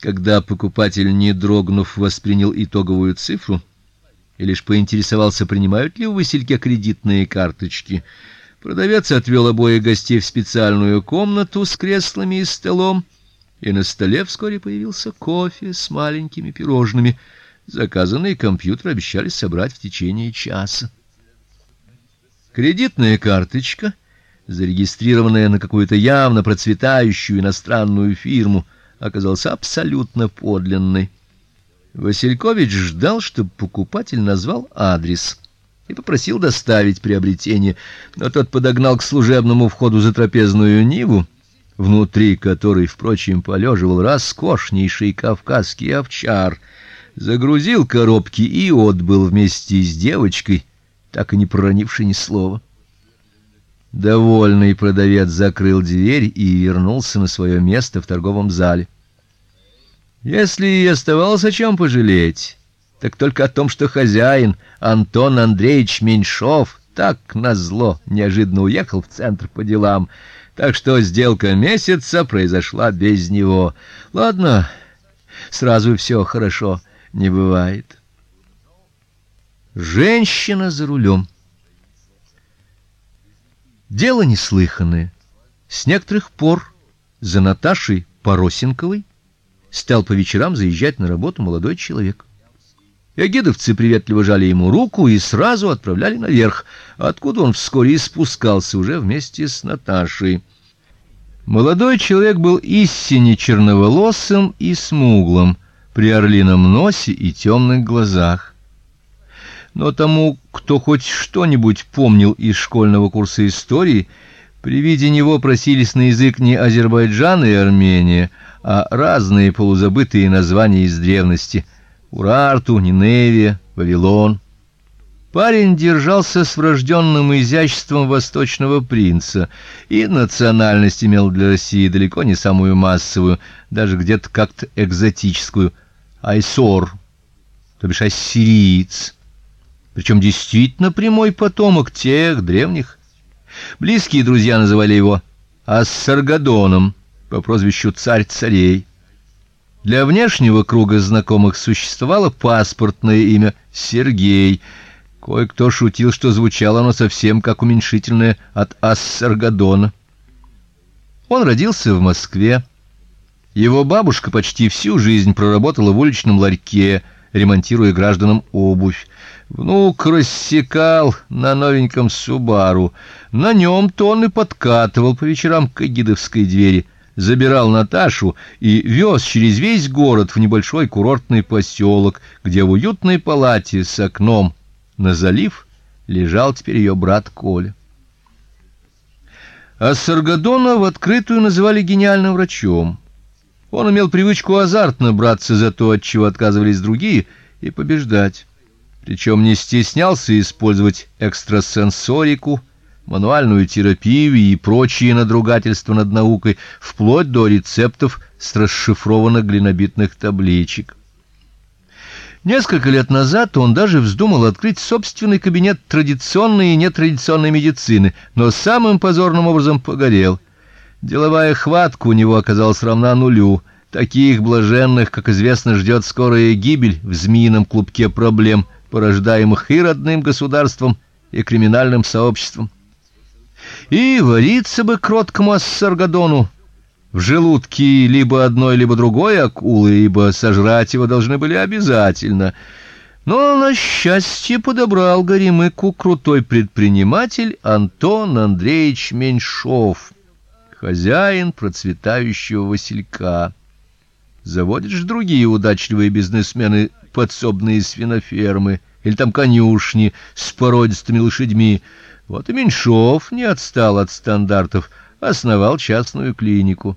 Когда покупатель, не дрогнув, воспринял итоговую цифру и лишь поинтересовался, принимают ли в Васильке кредитные карточки, продавец отвел обоих гостей в специальную комнату с креслами и столом, и на столе вскоре появился кофе с маленькими пирожными. Заказанный компьютер обещали собрать в течение часа. Кредитная карточка, зарегистрированная на какую-то явно процветающую иностранную фирму, оказалась абсолютно подлинной. Василькович ждал, чтобы покупатель назвал адрес и попросил доставить приобретение, но тот подогнал к служебному входу за трапезную ниву, внутри которой, впрочем, полеживал роскошнейший кавказский овчар, загрузил коробки и отбыл вместе с девочкой, так и не проронившей ни слова. Довольный продавец закрыл дверь и вернулся на свое место в торговом зале. Если и оставалось о чем пожалеть, так только о том, что хозяин Антон Андреевич Меньшов так назло неожиданно уехал в центр по делам, так что сделка месяца произошла без него. Ладно, сразу все хорошо не бывает. Женщина за рулем. Дело неслыханное. С некоторых пор за Наташей Поросенковой стал по вечерам заезжать на работу молодой человек. Ягидовцы приветливо жали ему руку и сразу отправляли наверх, откуда он вскоре и спускался уже вместе с Наташей. Молодой человек был истинно черноволосым и смуглым, при орлином носе и темных глазах но тому, кто хоть что-нибудь помнил из школьного курса истории, при виде него просились на язык не Азербайджан и Армения, а разные полузабытые названия из древности: Урарту, Ниневия, Вавилон. Парень держался с врожденным изяществом восточного принца, и национальность имел для России далеко не самую массовую, даже где-то как-то экзотическую айсор, то бишь ассириец причем действительно прямой потомок тех древних. Близкие друзья называли его Ассаргадоном по прозвищу царь царей. Для внешнего круга знакомых существовало паспортное имя Сергей. Кое-кто шутил, что звучало оно совсем как уменьшительное от Ассаргадона. Он родился в Москве. Его бабушка почти всю жизнь проработала в уличном ларьке, ремонтируя гражданам обувь. Внук рассекал на новеньком Субару. На нем-то он и подкатывал по вечерам к Гидовской двери, забирал Наташу и вез через весь город в небольшой курортный поселок, где в уютной палате с окном на залив лежал теперь ее брат Коля. А Саргадона в открытую называли гениальным врачом. Он имел привычку азартно браться за то, от чего отказывались другие, и побеждать причем не стеснялся использовать экстрасенсорику, мануальную терапию и прочие надругательства над наукой, вплоть до рецептов с расшифрованных глинобитных табличек. Несколько лет назад он даже вздумал открыть собственный кабинет традиционной и нетрадиционной медицины, но самым позорным образом погорел. Деловая хватка у него оказалась равна нулю. Таких блаженных, как известно, ждет скорая гибель в змеином клубке проблем – порождаемых и родным государством, и криминальным сообществом. И вариться бы кроткому ассаргадону в желудке либо одной, либо другой акулы, ибо сожрать его должны были обязательно. Но на счастье подобрал Горемыку крутой предприниматель Антон Андреевич Меньшов, хозяин процветающего Василька. Заводят же другие удачливые бизнесмены подсобные свинофермы или там конюшни с породистыми лошадьми. Вот и Меньшов не отстал от стандартов, основал частную клинику.